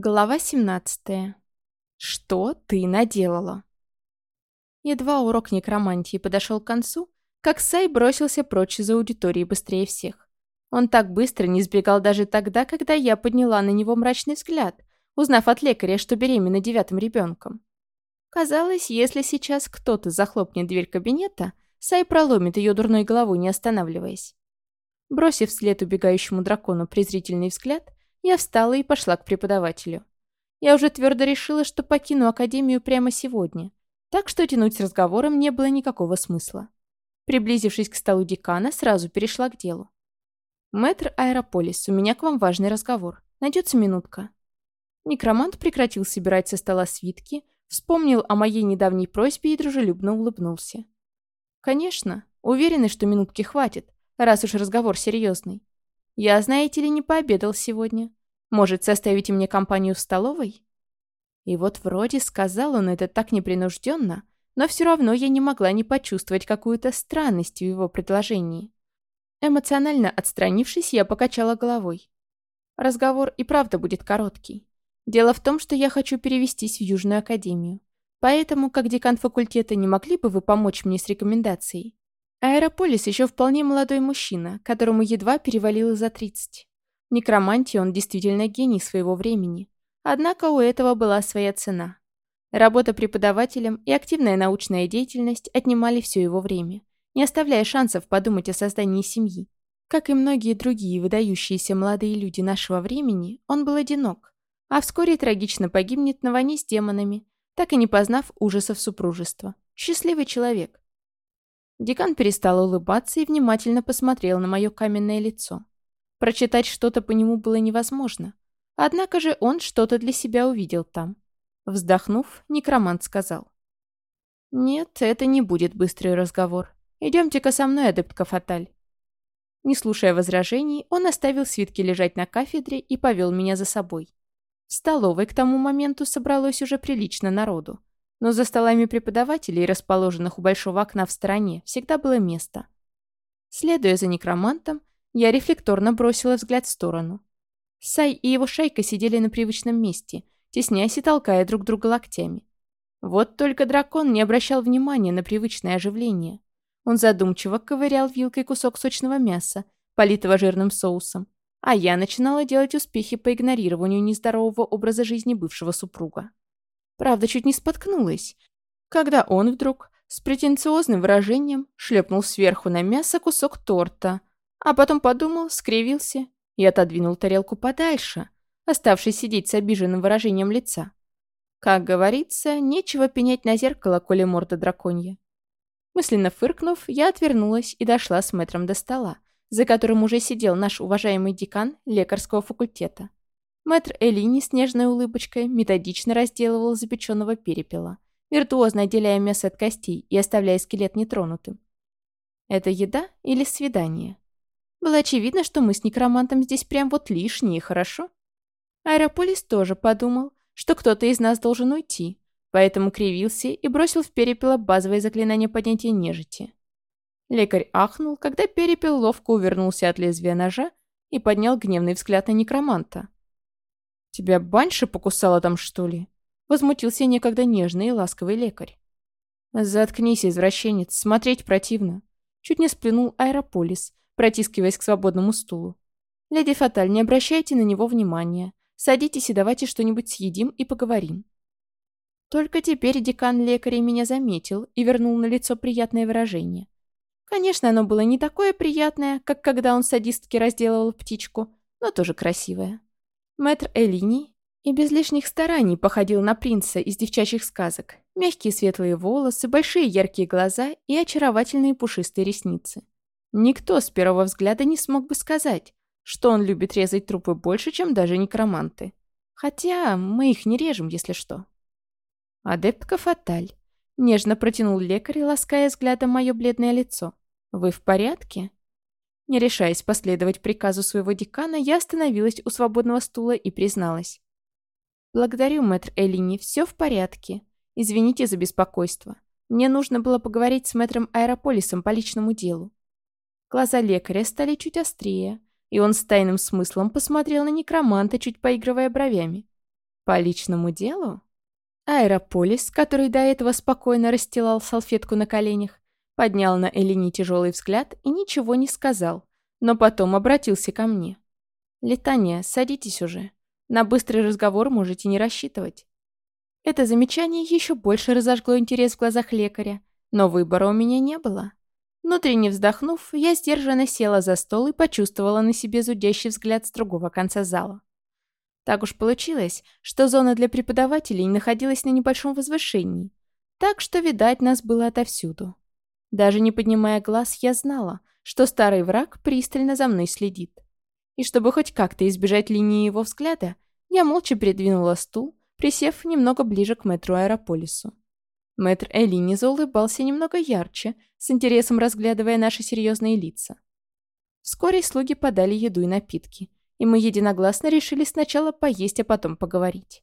Глава 17. Что ты наделала? Едва урок некромантии подошел к концу, как Сай бросился прочь из аудитории быстрее всех. Он так быстро не сбегал даже тогда, когда я подняла на него мрачный взгляд, узнав от лекаря, что беременна девятым ребенком. Казалось, если сейчас кто-то захлопнет дверь кабинета, Сай проломит ее дурной головой, не останавливаясь. Бросив вслед убегающему дракону презрительный взгляд, я встала и пошла к преподавателю. Я уже твердо решила, что покину академию прямо сегодня, так что тянуть с разговором не было никакого смысла. Приблизившись к столу декана, сразу перешла к делу. «Мэтр Аэрополис, у меня к вам важный разговор. Найдется минутка». Некромант прекратил собирать со стола свитки, вспомнил о моей недавней просьбе и дружелюбно улыбнулся. «Конечно, уверены, что минутки хватит, раз уж разговор серьезный. Я, знаете ли, не пообедал сегодня. Может, составите мне компанию в столовой?» И вот вроде сказал он это так непринужденно, но все равно я не могла не почувствовать какую-то странность в его предложении. Эмоционально отстранившись, я покачала головой. Разговор и правда будет короткий. Дело в том, что я хочу перевестись в Южную Академию. Поэтому, как декан факультета, не могли бы вы помочь мне с рекомендацией? Аэрополис еще вполне молодой мужчина, которому едва перевалило за 30. В некромантии он действительно гений своего времени. Однако у этого была своя цена. Работа преподавателем и активная научная деятельность отнимали все его время, не оставляя шансов подумать о создании семьи. Как и многие другие выдающиеся молодые люди нашего времени, он был одинок, а вскоре трагично погибнет на войне с демонами, так и не познав ужасов супружества. Счастливый человек. Декан перестал улыбаться и внимательно посмотрел на мое каменное лицо. Прочитать что-то по нему было невозможно. Однако же он что-то для себя увидел там. Вздохнув, некромант сказал. «Нет, это не будет быстрый разговор. Идемте-ка со мной, адептка Фаталь». Не слушая возражений, он оставил свитки лежать на кафедре и повел меня за собой. В столовой к тому моменту собралось уже прилично народу. Но за столами преподавателей, расположенных у большого окна в стороне, всегда было место. Следуя за некромантом, я рефлекторно бросила взгляд в сторону. Сай и его шайка сидели на привычном месте, тесняясь и толкая друг друга локтями. Вот только дракон не обращал внимания на привычное оживление. Он задумчиво ковырял вилкой кусок сочного мяса, политого жирным соусом, а я начинала делать успехи по игнорированию нездорового образа жизни бывшего супруга. Правда, чуть не споткнулась, когда он вдруг с претенциозным выражением шлепнул сверху на мясо кусок торта, а потом подумал, скривился и отодвинул тарелку подальше, оставшись сидеть с обиженным выражением лица. Как говорится, нечего пенять на зеркало, коли морда драконья. Мысленно фыркнув, я отвернулась и дошла с мэтром до стола, за которым уже сидел наш уважаемый декан лекарского факультета. Мэтр Элини с нежной улыбочкой методично разделывал запеченного перепела, виртуозно отделяя мясо от костей и оставляя скелет нетронутым. Это еда или свидание? Было очевидно, что мы с некромантом здесь прям вот лишние, хорошо? Аэрополис тоже подумал, что кто-то из нас должен уйти, поэтому кривился и бросил в перепела базовое заклинание поднятия нежити. Лекарь ахнул, когда перепел ловко увернулся от лезвия ножа и поднял гневный взгляд на некроманта. «Тебя баньша покусала там, что ли?» Возмутился некогда нежный и ласковый лекарь. «Заткнись, извращенец, смотреть противно». Чуть не сплюнул Аэрополис, протискиваясь к свободному стулу. «Леди Фаталь, не обращайте на него внимания. Садитесь и давайте что-нибудь съедим и поговорим». Только теперь декан лекарей меня заметил и вернул на лицо приятное выражение. Конечно, оно было не такое приятное, как когда он садистки разделывал птичку, но тоже красивое. Мэтр Элини и без лишних стараний походил на принца из девчачьих сказок. Мягкие светлые волосы, большие яркие глаза и очаровательные пушистые ресницы. Никто с первого взгляда не смог бы сказать, что он любит резать трупы больше, чем даже некроманты. Хотя мы их не режем, если что. Адептка Фаталь. Нежно протянул лекарь, лаская взглядом мое бледное лицо. «Вы в порядке?» Не решаясь последовать приказу своего декана, я остановилась у свободного стула и призналась. «Благодарю, мэтр Элини, все в порядке. Извините за беспокойство. Мне нужно было поговорить с мэтром Аэрополисом по личному делу». Глаза лекаря стали чуть острее, и он с тайным смыслом посмотрел на некроманта, чуть поигрывая бровями. По личному делу? Аэрополис, который до этого спокойно расстилал салфетку на коленях, поднял на Элине тяжелый взгляд и ничего не сказал, но потом обратился ко мне. «Летания, садитесь уже. На быстрый разговор можете не рассчитывать». Это замечание еще больше разожгло интерес в глазах лекаря, но выбора у меня не было. Внутренне вздохнув, я сдержанно села за стол и почувствовала на себе зудящий взгляд с другого конца зала. Так уж получилось, что зона для преподавателей находилась на небольшом возвышении, так что видать нас было отовсюду. Даже не поднимая глаз, я знала, что старый враг пристально за мной следит. И чтобы хоть как-то избежать линии его взгляда, я молча передвинула стул, присев немного ближе к мэтру Аэрополису. Мэтр Элини заулыбался немного ярче, с интересом разглядывая наши серьезные лица. Вскоре слуги подали еду и напитки, и мы единогласно решили сначала поесть, а потом поговорить.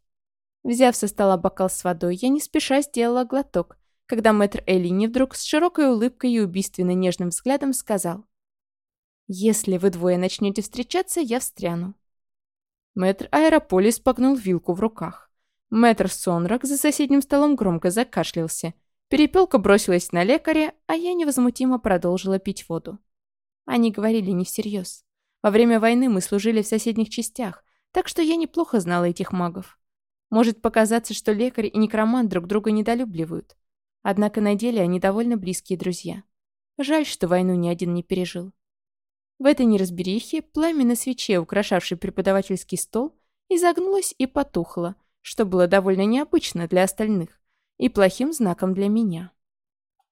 Взяв со стола бокал с водой, я не спеша сделала глоток, когда мэтр Элини вдруг с широкой улыбкой и убийственно нежным взглядом сказал «Если вы двое начнете встречаться, я встряну». Мэтр Аэрополис погнул вилку в руках. Мэтр Сонрак за соседним столом громко закашлялся. Перепелка бросилась на лекаря, а я невозмутимо продолжила пить воду. Они говорили не всерьез. Во время войны мы служили в соседних частях, так что я неплохо знала этих магов. Может показаться, что лекарь и некромант друг друга недолюбливают. Однако на деле они довольно близкие друзья. Жаль, что войну ни один не пережил. В этой неразберихе пламя на свече, украшавшей преподавательский стол, изогнулось и потухло, что было довольно необычно для остальных и плохим знаком для меня.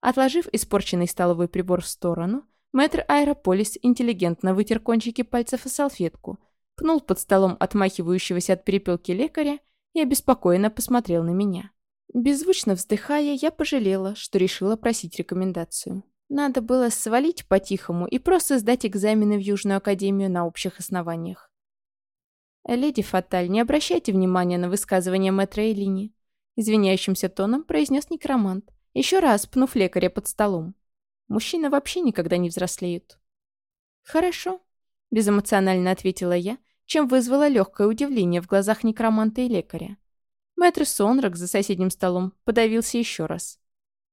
Отложив испорченный столовый прибор в сторону, Мэтр Аэрополис интеллигентно вытер кончики пальцев о салфетку, пнул под столом отмахивающегося от перепелки лекаря и обеспокоенно посмотрел на меня. Беззвучно вздыхая, я пожалела, что решила просить рекомендацию. Надо было свалить по-тихому и просто сдать экзамены в Южную Академию на общих основаниях. «Леди Фаталь, не обращайте внимания на высказывание мэтра Элини», извиняющимся тоном произнес некромант, еще раз пнув лекаря под столом. Мужчины вообще никогда не взрослеют. «Хорошо», — безэмоционально ответила я, чем вызвало легкое удивление в глазах некроманта и лекаря. Мэтр Сонрак за соседним столом подавился еще раз.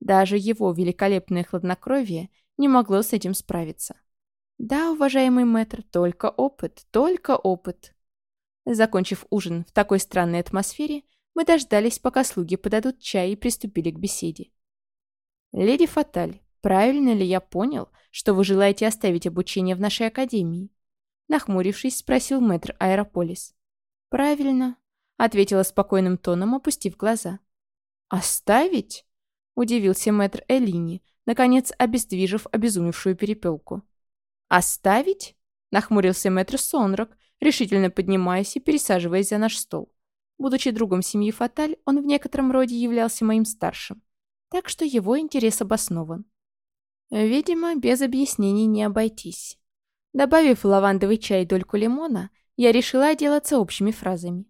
Даже его великолепное хладнокровие не могло с этим справиться. «Да, уважаемый мэтр, только опыт, только опыт». Закончив ужин в такой странной атмосфере, мы дождались, пока слуги подадут чай и приступили к беседе. «Леди Фаталь, Правильно ли я понял, что вы желаете оставить обучение в нашей академии?» Нахмурившись, спросил мэтр Аэрополис. «Правильно», — ответила спокойным тоном, опустив глаза. «Оставить?» — удивился мэтр Элини, наконец обездвижив обезумевшую перепелку. «Оставить?» — нахмурился мэтр Сонрак, решительно поднимаясь и пересаживаясь за наш стол. Будучи другом семьи Фаталь, он в некотором роде являлся моим старшим, так что его интерес обоснован. Видимо, без объяснений не обойтись. Добавив лавандовый чай дольку лимона, я решила отделаться общими фразами.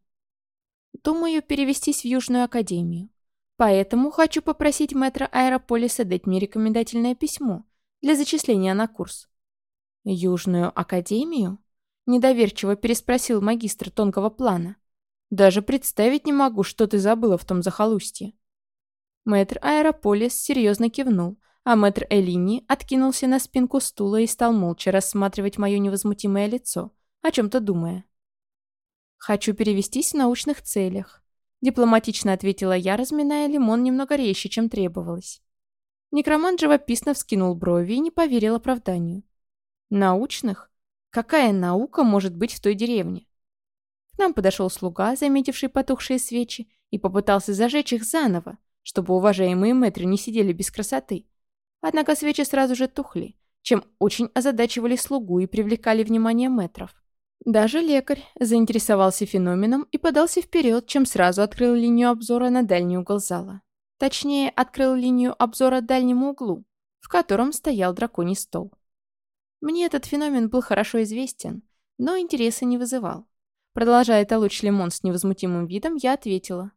Думаю перевестись в Южную Академию. Поэтому хочу попросить мэтра Аэрополиса дать мне рекомендательное письмо для зачисления на курс. «Южную Академию?» – недоверчиво переспросил магистр тонкого плана. «Даже представить не могу, что ты забыла в том захолустье». Мэтр Аэрополис серьезно кивнул – а мэтр Элини откинулся на спинку стула и стал молча рассматривать мое невозмутимое лицо, о чем-то думая. «Хочу перевестись в научных целях», — дипломатично ответила я, разминая лимон немного резче, чем требовалось. Некромант живописно вскинул брови и не поверил оправданию. «Научных? Какая наука может быть в той деревне?» К нам подошел слуга, заметивший потухшие свечи, и попытался зажечь их заново, чтобы уважаемые мэтры не сидели без красоты. Однако свечи сразу же тухли, чем очень озадачивали слугу и привлекали внимание метров. Даже лекарь заинтересовался феноменом и подался вперед, чем сразу открыл линию обзора на дальний угол зала. Точнее, открыл линию обзора дальнему углу, в котором стоял драконий стол. Мне этот феномен был хорошо известен, но интереса не вызывал. Продолжая толочь лимон с невозмутимым видом, я ответила.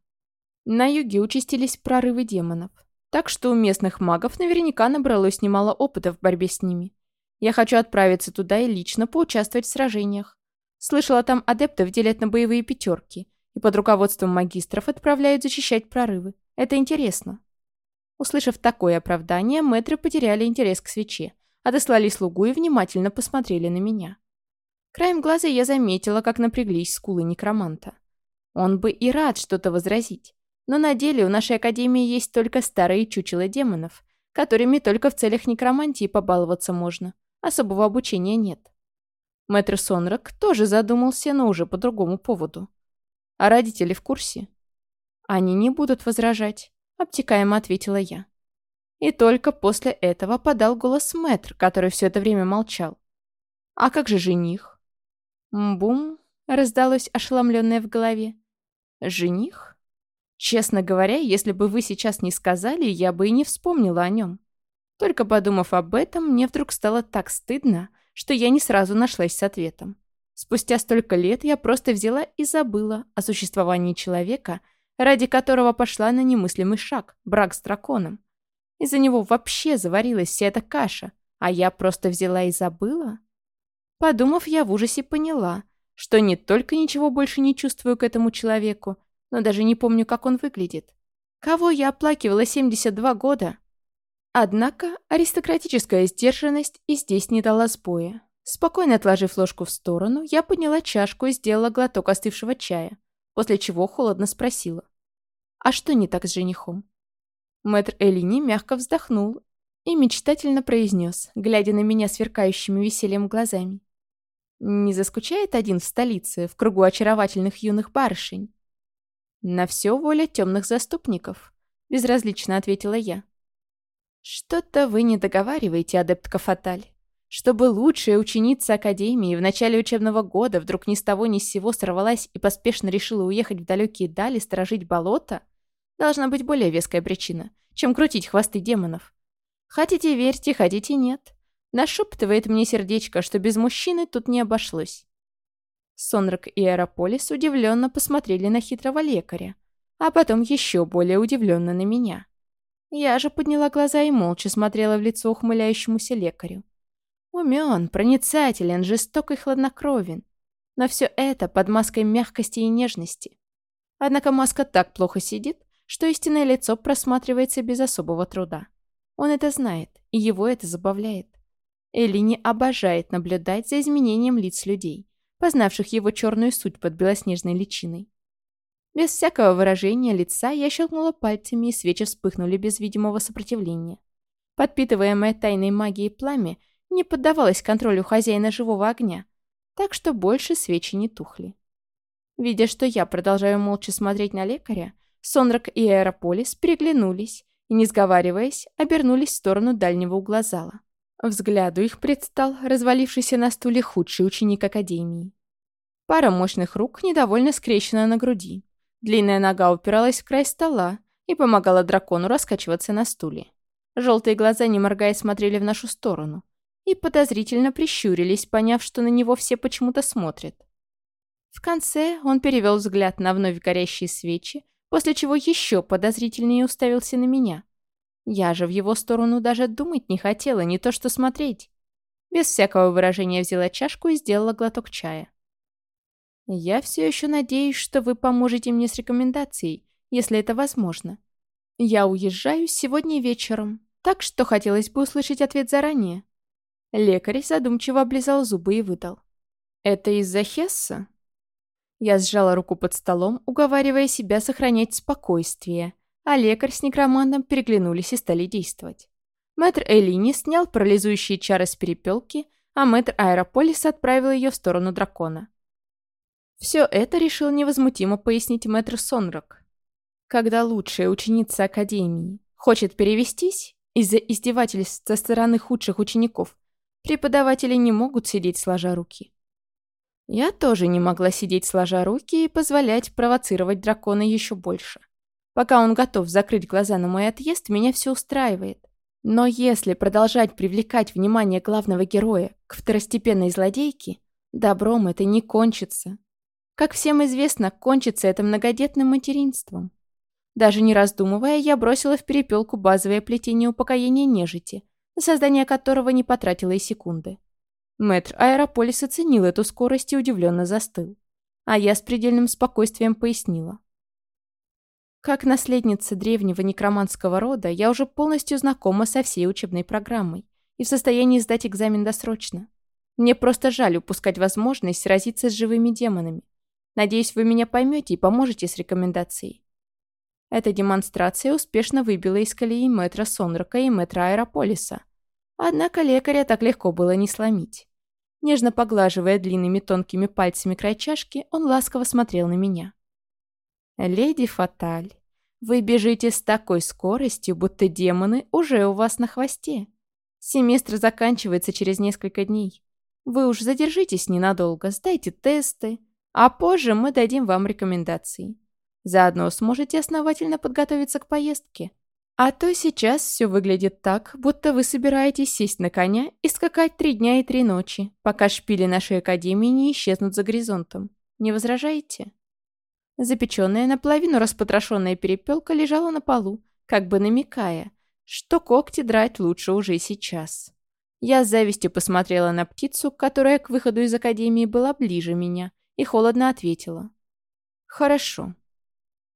На юге участились прорывы демонов. Так что у местных магов наверняка набралось немало опыта в борьбе с ними. Я хочу отправиться туда и лично поучаствовать в сражениях. Слышала, там адептов делят на боевые пятерки, и под руководством магистров отправляют защищать прорывы. Это интересно. Услышав такое оправдание, мэтры потеряли интерес к свече, отослали слугу и внимательно посмотрели на меня. Краем глаза я заметила, как напряглись скулы некроманта. Он бы и рад что-то возразить. Но на деле у нашей академии есть только старые чучела демонов, которыми только в целях некромантии побаловаться можно. Особого обучения нет. Мэтр Сонрак тоже задумался, но уже по другому поводу. А родители в курсе? Они не будут возражать, обтекаемо ответила я. И только после этого подал голос мэтр, который все это время молчал. А как же жених? Бум, раздалось ошеломленное в голове. Жених? Честно говоря, если бы вы сейчас не сказали, я бы и не вспомнила о нем. Только подумав об этом, мне вдруг стало так стыдно, что я не сразу нашлась с ответом. Спустя столько лет я просто взяла и забыла о существовании человека, ради которого пошла на немыслимый шаг – брак с драконом. Из-за него вообще заварилась вся эта каша, а я просто взяла и забыла? Подумав, я в ужасе поняла, что не только ничего больше не чувствую к этому человеку, но даже не помню, как он выглядит. Кого я оплакивала 72 года? Однако аристократическая сдержанность и здесь не дала сбоя. Спокойно отложив ложку в сторону, я подняла чашку и сделала глоток остывшего чая, после чего холодно спросила. «А что не так с женихом?» Мэтр Элини мягко вздохнул и мечтательно произнес, глядя на меня сверкающими весельем глазами. «Не заскучает один в столице, в кругу очаровательных юных барышень?» «На все воля темных заступников», — безразлично ответила я. «Что-то вы не договариваете, адептка Фаталь. Чтобы лучшая ученица Академии в начале учебного года вдруг ни с того ни с сего сорвалась и поспешно решила уехать в далекие дали сторожить болото, должна быть более веская причина, чем крутить хвосты демонов. Хотите верьте, хотите нет. Нашептывает мне сердечко, что без мужчины тут не обошлось. Сонрак и Аэрополис удивленно посмотрели на хитрого лекаря, а потом еще более удивленно на меня. Я же подняла глаза и молча смотрела в лицо ухмыляющемуся лекарю. Умен, проницателен, жесток и хладнокровен. Но все это под маской мягкости и нежности. Однако маска так плохо сидит, что истинное лицо просматривается без особого труда. Он это знает, и его это забавляет. Элини обожает наблюдать за изменением лиц людей, познавших его черную суть под белоснежной личиной. Без всякого выражения лица я щелкнула пальцами, и свечи вспыхнули без видимого сопротивления. Подпитываемое тайной магией пламя не поддавалось контролю хозяина живого огня, так что больше свечи не тухли. Видя, что я продолжаю молча смотреть на лекаря, Сонрак и Аэрополис переглянулись и, не сговариваясь, обернулись в сторону дальнего угла зала. Взгляду их предстал развалившийся на стуле худший ученик Академии. Пара мощных рук недовольно скрещена на груди, Длинная нога упиралась в край стола и помогала дракону раскачиваться на стуле. Желтые глаза, не моргая, смотрели в нашу сторону и подозрительно прищурились, поняв, что на него все почему-то смотрят. В конце он перевел взгляд на вновь горящие свечи, после чего еще подозрительнее уставился на меня. Я же в его сторону даже думать не хотела, не то что смотреть. Без всякого выражения взяла чашку и сделала глоток чая. Я все еще надеюсь, что вы поможете мне с рекомендацией, если это возможно. Я уезжаю сегодня вечером, так что хотелось бы услышать ответ заранее. Лекарь задумчиво облизал зубы и выдал. «Это из-за Хесса?» Я сжала руку под столом, уговаривая себя сохранять спокойствие, а лекарь с некромантом переглянулись и стали действовать. Мэтр Элини снял парализующие чары с перепелки, а мэтр Аэрополис отправил ее в сторону дракона. Все это решил невозмутимо пояснить мэтр Сонрак. Когда лучшая ученица Академии хочет перевестись из-за издевательств со стороны худших учеников, преподаватели не могут сидеть сложа руки. Я тоже не могла сидеть сложа руки и позволять провоцировать дракона еще больше. Пока он готов закрыть глаза на мой отъезд, меня все устраивает. Но если продолжать привлекать внимание главного героя к второстепенной злодейке, добром это не кончится. Как всем известно, кончится это многодетным материнством. Даже не раздумывая, я бросила в перепелку базовое плетение упокоения нежити, на создание которого не потратила и секунды. Мэтр Аэрополис оценил эту скорость и удивленно застыл. а я с предельным спокойствием пояснила. Как наследница древнего некроманского рода, я уже полностью знакома со всей учебной программой и в состоянии сдать экзамен досрочно. Мне просто жаль упускать возможность сразиться с живыми демонами. Надеюсь, вы меня поймете и поможете с рекомендацией. Эта демонстрация успешно выбила из колеи мэтра Сонрака и мэтра Аэрополиса. Однако лекаря так легко было не сломить. Нежно поглаживая длинными тонкими пальцами край чашки, он ласково смотрел на меня. «Леди Фаталь, вы бежите с такой скоростью, будто демоны уже у вас на хвосте. Семестр заканчивается через несколько дней. Вы уж задержитесь ненадолго, сдайте тесты, а позже мы дадим вам рекомендации. Заодно сможете основательно подготовиться к поездке. А то сейчас все выглядит так, будто вы собираетесь сесть на коня и скакать три дня и три ночи, пока шпили нашей академии не исчезнут за горизонтом. Не возражаете?» Запеченная, наполовину распотрошенная перепелка лежала на полу, как бы намекая, что когти драть лучше уже сейчас. Я с завистью посмотрела на птицу, которая к выходу из академии была ближе меня, и холодно ответила. «Хорошо».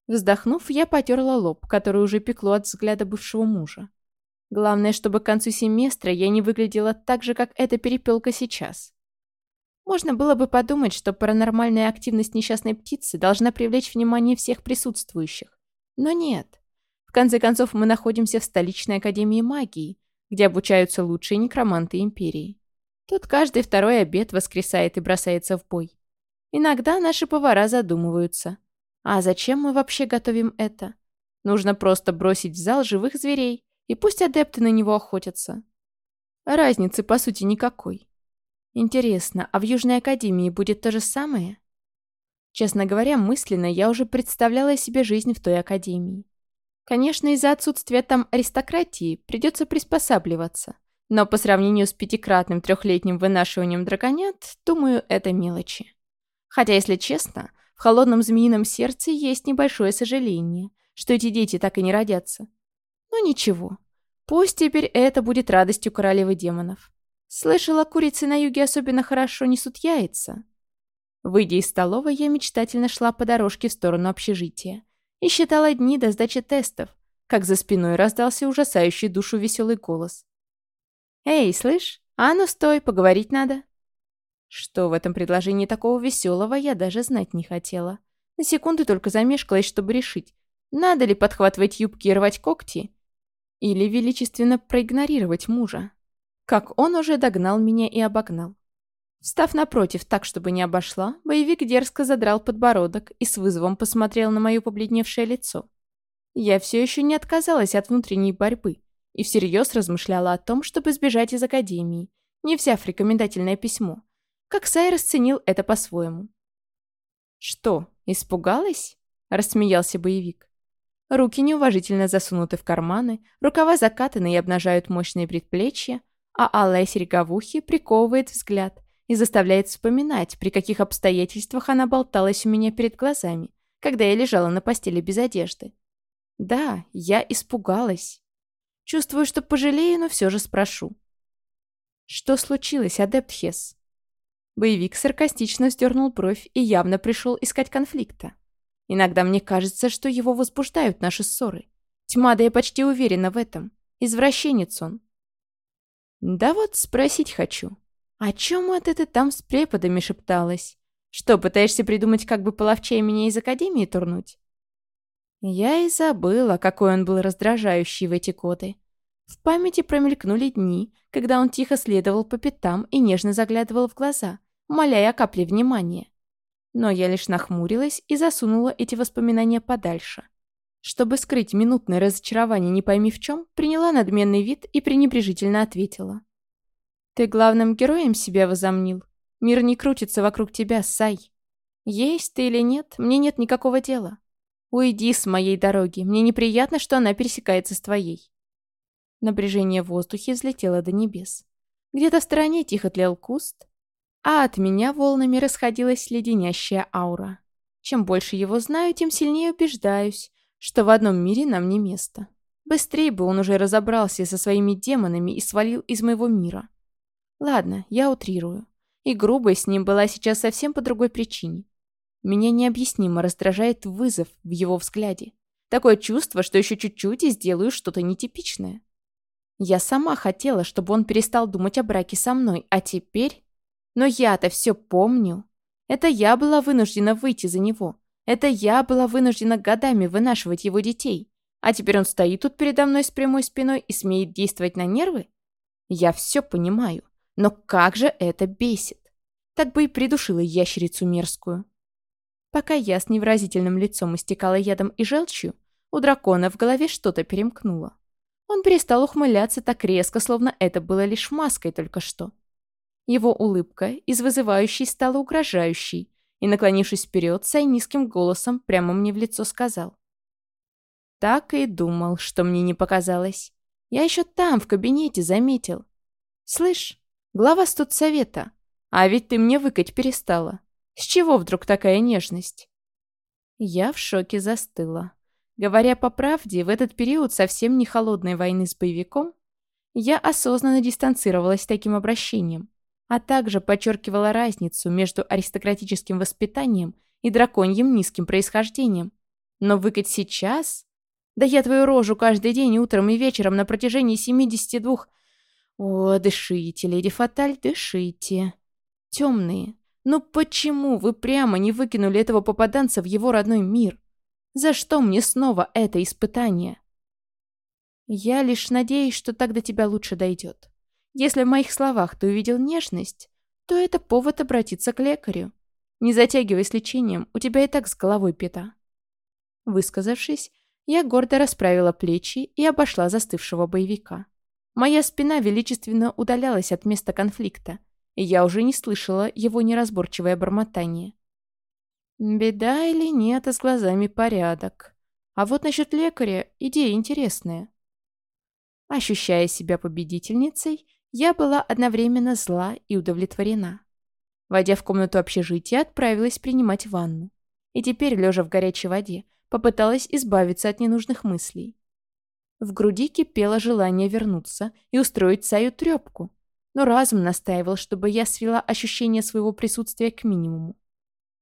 Вздохнув, я потерла лоб, который уже пекло от взгляда бывшего мужа. Главное, чтобы к концу семестра я не выглядела так же, как эта перепелка сейчас. Можно было бы подумать, что паранормальная активность несчастной птицы должна привлечь внимание всех присутствующих. Но нет. В конце концов, мы находимся в столичной академии магии, где обучаются лучшие некроманты Империи. Тут каждый второй обед воскресает и бросается в бой. Иногда наши повара задумываются. А зачем мы вообще готовим это? Нужно просто бросить в зал живых зверей, и пусть адепты на него охотятся. Разницы, по сути, никакой. Интересно, а в Южной Академии будет то же самое? Честно говоря, мысленно я уже представляла себе жизнь в той Академии. Конечно, из-за отсутствия там аристократии придется приспосабливаться. Но по сравнению с пятикратным трехлетним вынашиванием драгонят, думаю, это мелочи. Хотя, если честно, в холодном змеином сердце есть небольшое сожаление, что эти дети так и не родятся. Но ничего. Пусть теперь это будет радостью королевы демонов. Слышала, курицы на юге особенно хорошо несут яйца. Выйдя из столовой, я мечтательно шла по дорожке в сторону общежития и считала дни до сдачи тестов, как за спиной раздался ужасающий душу веселый голос. «Эй, слышь, а ну стой, поговорить надо!» Что в этом предложении такого веселого, я даже знать не хотела. На секунду только замешкалась, чтобы решить, надо ли подхватывать юбки и рвать когти, или величественно проигнорировать мужа как он уже догнал меня и обогнал. Встав напротив так, чтобы не обошла, боевик дерзко задрал подбородок и с вызовом посмотрел на мое побледневшее лицо. Я все еще не отказалась от внутренней борьбы и всерьез размышляла о том, чтобы сбежать из академии, не взяв рекомендательное письмо. Как Сай расценил это по-своему. «Что, испугалась?» – рассмеялся боевик. Руки неуважительно засунуты в карманы, рукава закатаны и обнажают мощные предплечья, а алая ухе приковывает взгляд и заставляет вспоминать, при каких обстоятельствах она болталась у меня перед глазами, когда я лежала на постели без одежды. Да, я испугалась. Чувствую, что пожалею, но все же спрошу. Что случилось, адепт Хес? Боевик саркастично вздернул бровь и явно пришел искать конфликта. Иногда мне кажется, что его возбуждают наши ссоры. Тьма, да я почти уверена в этом. Извращенец он. «Да вот спросить хочу. О чем это ты там с преподами шепталась? Что, пытаешься придумать, как бы половчей меня из академии турнуть?» Я и забыла, какой он был раздражающий в эти годы. В памяти промелькнули дни, когда он тихо следовал по пятам и нежно заглядывал в глаза, моляя о капле внимания. Но я лишь нахмурилась и засунула эти воспоминания подальше. Чтобы скрыть минутное разочарование не пойми в чем, приняла надменный вид и пренебрежительно ответила. «Ты главным героем себя возомнил. Мир не крутится вокруг тебя, Сай. Есть ты или нет, мне нет никакого дела. Уйди с моей дороги, мне неприятно, что она пересекается с твоей». Напряжение в воздухе взлетело до небес. Где-то в стороне тихо тлел куст, а от меня волнами расходилась леденящая аура. Чем больше его знаю, тем сильнее убеждаюсь, что в одном мире нам не место. Быстрее бы он уже разобрался со своими демонами и свалил из моего мира. Ладно, я утрирую. И грубой с ним была сейчас совсем по другой причине. Меня необъяснимо раздражает вызов в его взгляде. Такое чувство, что еще чуть-чуть и сделаю что-то нетипичное. Я сама хотела, чтобы он перестал думать о браке со мной, а теперь... Но я-то все помню. Это я была вынуждена выйти за него. Это я была вынуждена годами вынашивать его детей. А теперь он стоит тут передо мной с прямой спиной и смеет действовать на нервы? Я все понимаю. Но как же это бесит. Так бы и придушила ящерицу мерзкую. Пока я с невразительным лицом истекала ядом и желчью, у дракона в голове что-то перемкнуло. Он перестал ухмыляться так резко, словно это было лишь маской только что. Его улыбка из вызывающей стала угрожающей, и, наклонившись вперед, Сай низким голосом прямо мне в лицо сказал. Так и думал, что мне не показалось. Я еще там, в кабинете, заметил. Слышь, глава студсовета, а ведь ты мне выкать перестала. С чего вдруг такая нежность? Я в шоке застыла. Говоря по правде, в этот период совсем не холодной войны с боевиком, я осознанно дистанцировалась таким обращением а также подчеркивала разницу между аристократическим воспитанием и драконьим низким происхождением. Но выкать сейчас? Да я твою рожу каждый день утром и вечером на протяжении 72... О, дышите, леди Фаталь, дышите. Темные, ну почему вы прямо не выкинули этого попаданца в его родной мир? За что мне снова это испытание? Я лишь надеюсь, что так до тебя лучше дойдет. Если в моих словах ты увидел нежность, то это повод обратиться к лекарю. Не затягивай с лечением, у тебя и так с головой пята. Высказавшись, я гордо расправила плечи и обошла застывшего боевика. Моя спина величественно удалялась от места конфликта, и я уже не слышала его неразборчивое бормотание. Беда или нет, а с глазами порядок. А вот насчет лекаря идея интересная. Ощущая себя победительницей, я была одновременно зла и удовлетворена. Войдя в комнату общежития, отправилась принимать ванну. И теперь, лежа в горячей воде, попыталась избавиться от ненужных мыслей. В груди кипело желание вернуться и устроить Саю трепку, но разум настаивал, чтобы я свела ощущение своего присутствия к минимуму.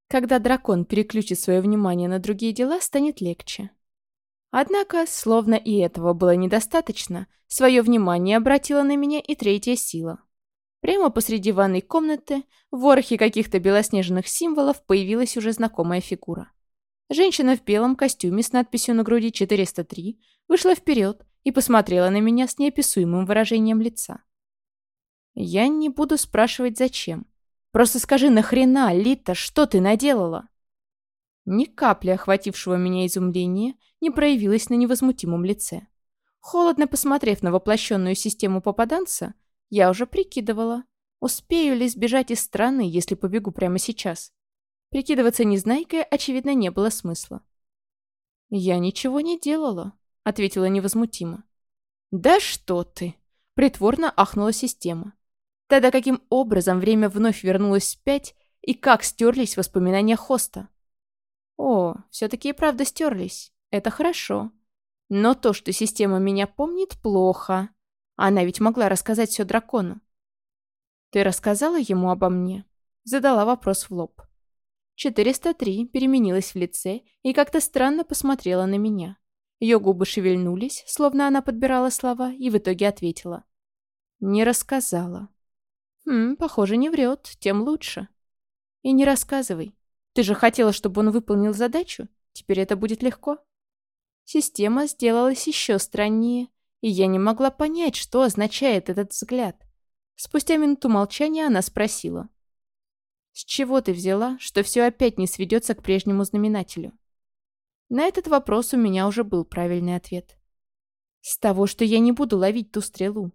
Когда дракон переключит свое внимание на другие дела, станет легче. Однако, словно и этого было недостаточно, свое внимание обратила на меня и третья сила. Прямо посреди ванной комнаты, в ворохе каких-то белоснежных символов, появилась уже знакомая фигура. Женщина в белом костюме с надписью на груди 403 вышла вперед и посмотрела на меня с неописуемым выражением лица. «Я не буду спрашивать, зачем. Просто скажи, нахрена, Лита, что ты наделала?» Ни капли охватившего меня изумления не проявилось на невозмутимом лице. Холодно посмотрев на воплощенную систему попаданца, я уже прикидывала, успею ли сбежать из страны, если побегу прямо сейчас. Прикидываться незнайкой, очевидно, не было смысла. «Я ничего не делала», — ответила невозмутимо. «Да что ты!» — притворно ахнула система. Тогда каким образом время вновь вернулось вспять и как стерлись воспоминания Хоста? О, все-таки и правда стерлись. Это хорошо. Но то, что система меня помнит, плохо. Она ведь могла рассказать все дракону. «Ты рассказала ему обо мне?» Задала вопрос в лоб. 403 переменилась в лице и как-то странно посмотрела на меня. Ее губы шевельнулись, словно она подбирала слова, и в итоге ответила. «Не рассказала». «Хм, похоже, не врет, тем лучше». «И не рассказывай. Ты же хотела, чтобы он выполнил задачу? Теперь это будет легко. Система сделалась еще страннее, и я не могла понять, что означает этот взгляд. Спустя минуту молчания она спросила. «С чего ты взяла, что все опять не сведется к прежнему знаменателю?» На этот вопрос у меня уже был правильный ответ. «С того, что я не буду ловить ту стрелу.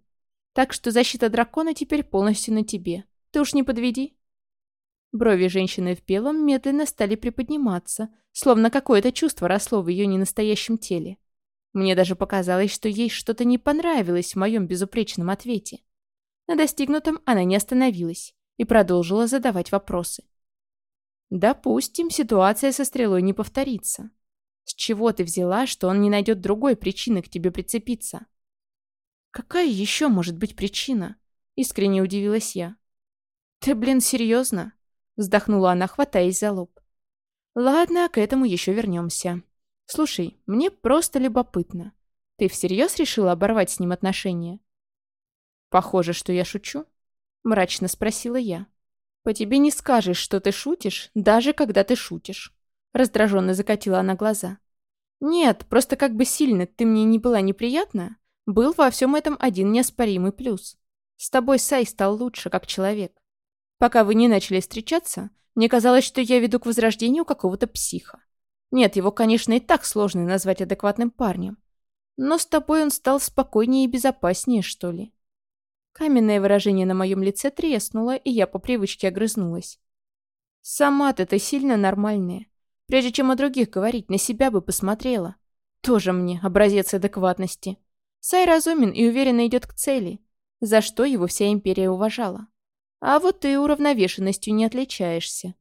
Так что защита дракона теперь полностью на тебе. Ты уж не подведи». Брови женщины в белом медленно стали приподниматься, словно какое-то чувство росло в ее ненастоящем теле. Мне даже показалось, что ей что-то не понравилось в моем безупречном ответе. На достигнутом она не остановилась и продолжила задавать вопросы. «Допустим, ситуация со стрелой не повторится. С чего ты взяла, что он не найдет другой причины к тебе прицепиться?» «Какая еще может быть причина?» — искренне удивилась я. «Ты, блин, серьезно?» Вздохнула она, хватаясь за лоб. Ладно, к этому еще вернемся. Слушай, мне просто любопытно. Ты всерьез решила оборвать с ним отношения? Похоже, что я шучу. Мрачно спросила я. По тебе не скажешь, что ты шутишь, даже когда ты шутишь. Раздраженно закатила она глаза. Нет, просто как бы сильно ты мне не была неприятна, был во всем этом один неоспоримый плюс. С тобой Сай стал лучше, как человек. Пока вы не начали встречаться, мне казалось, что я веду к возрождению какого-то психа. Нет, его, конечно, и так сложно назвать адекватным парнем. Но с тобой он стал спокойнее и безопаснее, что ли. Каменное выражение на моем лице треснуло, и я по привычке огрызнулась. «Сама-то ты сильно нормальная. Прежде чем о других говорить, на себя бы посмотрела. Тоже мне образец адекватности. Сай разумен и уверенно идет к цели, за что его вся империя уважала. А вот ты уравновешенностью не отличаешься.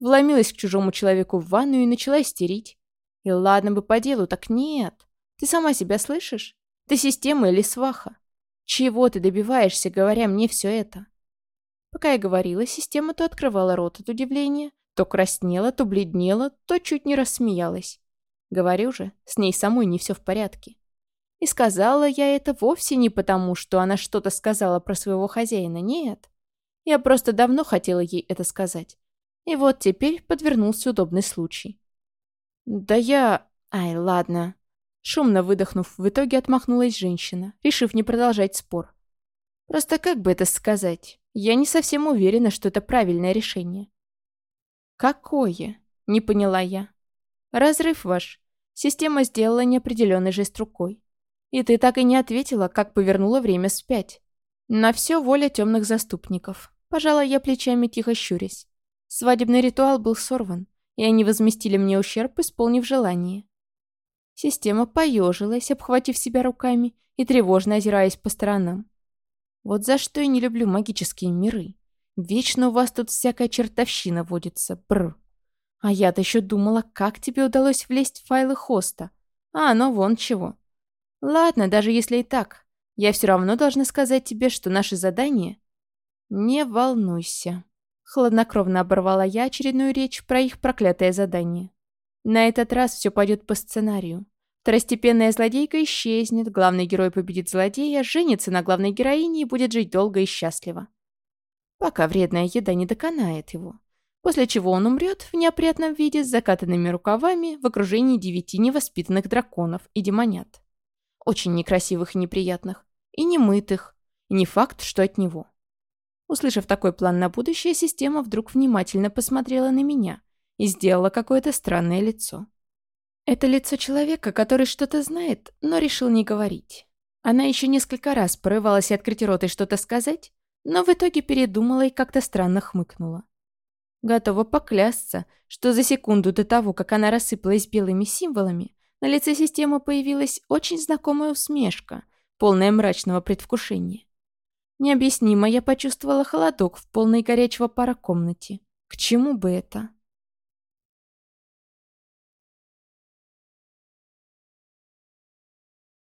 Вломилась к чужому человеку в ванную и начала истерить. И ладно бы по делу, так нет. Ты сама себя слышишь? Ты система или сваха? Чего ты добиваешься, говоря мне все это? Пока я говорила, система то открывала рот от удивления, то краснела, то бледнела, то чуть не рассмеялась. Говорю же, с ней самой не все в порядке. И сказала я это вовсе не потому, что она что-то сказала про своего хозяина, нет. Я просто давно хотела ей это сказать. И вот теперь подвернулся удобный случай. «Да я... Ай, ладно. Шумно выдохнув, в итоге отмахнулась женщина, решив не продолжать спор. Просто как бы это сказать? Я не совсем уверена, что это правильное решение. Какое? Не поняла я. Разрыв ваш. Система сделала неопределенный жест рукой. И ты так и не ответила, как повернула время вспять. На все воля темных заступников. Пожала я плечами, тихо щурясь. Свадебный ритуал был сорван, и они возместили мне ущерб, исполнив желание. Система поежилась, обхватив себя руками и тревожно озираясь по сторонам. Вот за что я не люблю магические миры. Вечно у вас тут всякая чертовщина водится, бр. А я-то еще думала, как тебе удалось влезть в файлы хоста. А оно вон чего. Ладно, даже если и так. Я все равно должна сказать тебе, что наше задание... Не волнуйся. Хладнокровно оборвала я очередную речь про их проклятое задание. На этот раз все пойдет по сценарию. Второстепенная злодейка исчезнет, главный герой победит злодея, женится на главной героине и будет жить долго и счастливо. Пока вредная еда не доконает его. После чего он умрет в неопрятном виде с закатанными рукавами в окружении девяти невоспитанных драконов и демонят. Очень некрасивых и неприятных. И немытых. И не факт, что от него. Услышав такой план на будущее, система вдруг внимательно посмотрела на меня и сделала какое-то странное лицо. Это лицо человека, который что-то знает, но решил не говорить. Она еще несколько раз порывалась открыть рот и что-то сказать, но в итоге передумала и как-то странно хмыкнула. Готова поклясться, что за секунду до того, как она рассыпалась белыми символами, на лице системы появилась очень знакомая усмешка, полная мрачного предвкушения. Необъяснимо я почувствовала холодок в полной горячего пара комнате. К чему бы это?